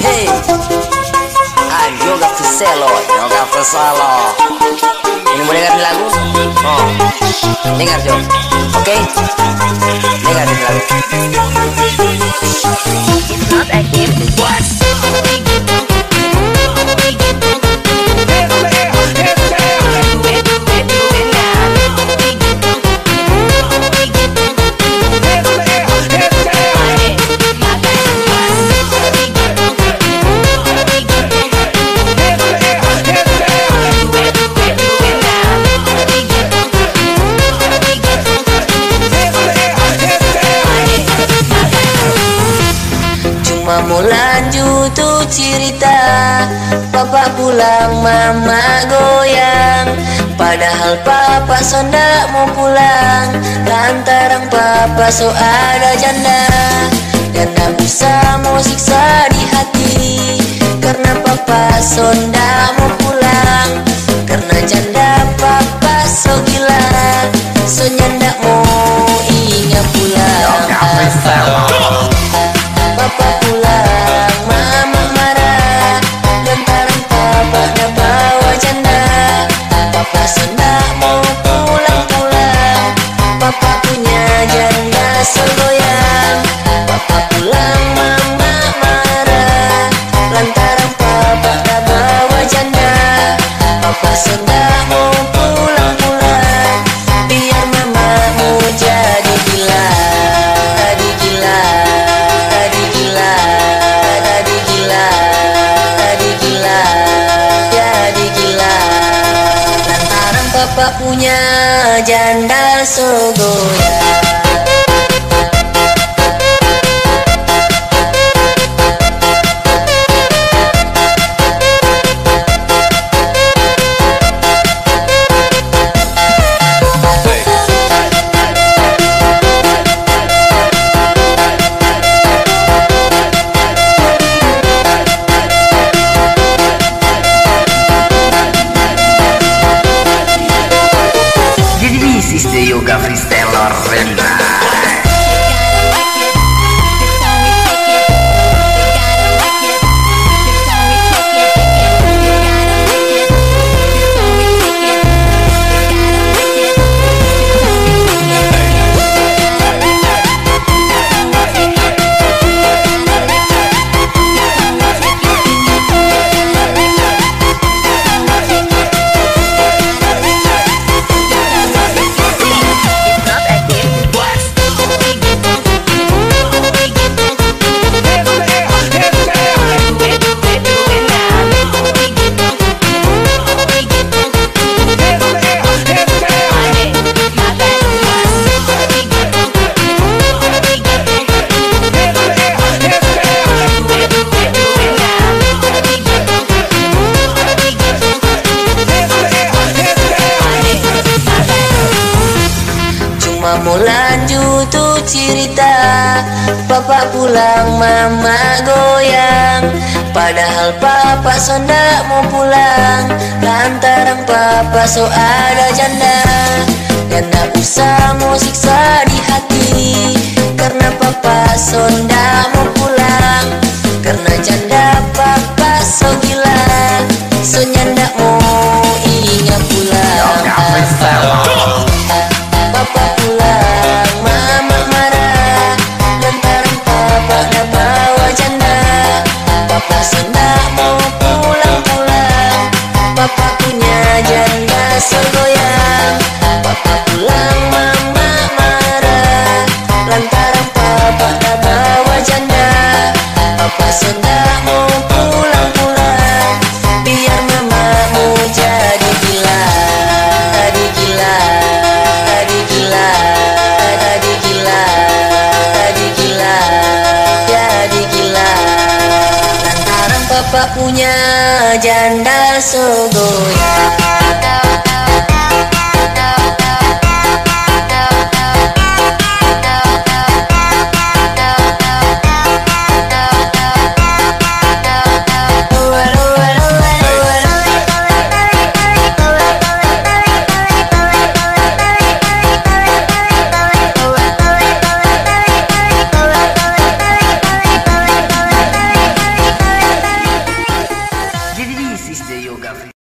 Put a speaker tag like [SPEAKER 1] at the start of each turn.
[SPEAKER 1] Hey, ah yoga Fiselo, yoga Fiselo. Ini mau dengerin lagu? Oh, dengar Jo. Oke, okay? dengerin lagu.
[SPEAKER 2] Not active. What?
[SPEAKER 1] Cerita. Papa pulang, mama goyang. Padahal papa sonda mau pulang. Lantaran papa so ada janda. Dan tak bisa mau siksa di hati. Karena papa sonda mau pulang Mau pulang-pulang Biar mamamu jadi gila. Punya janda sogoya
[SPEAKER 3] yoga
[SPEAKER 2] freestyle
[SPEAKER 1] or Mau lanjut tuh cerita Papa pulang, mama goyang. Padahal papa sonda mau pulang Lantaran papa so ada janda. Dan tak usah Papa punya janda segoyang